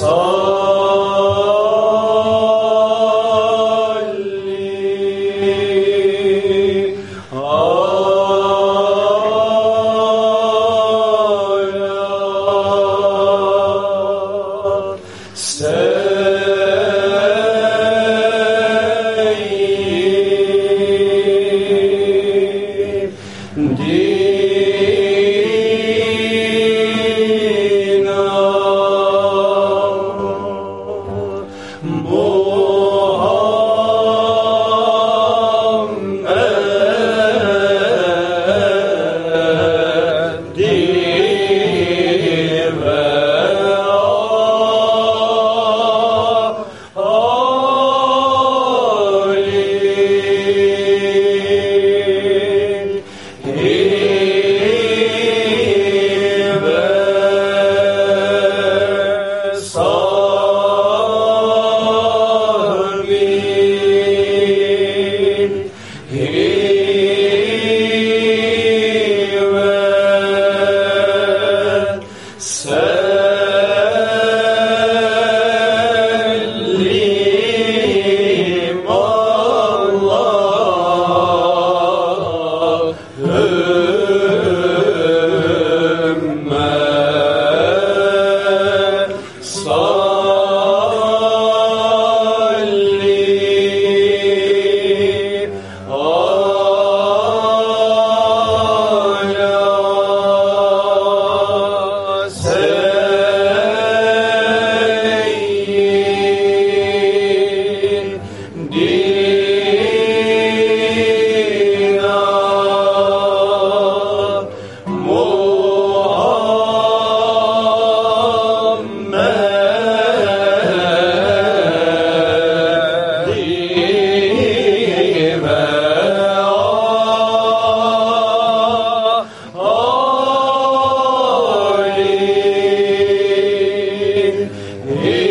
So. Oh. Amen.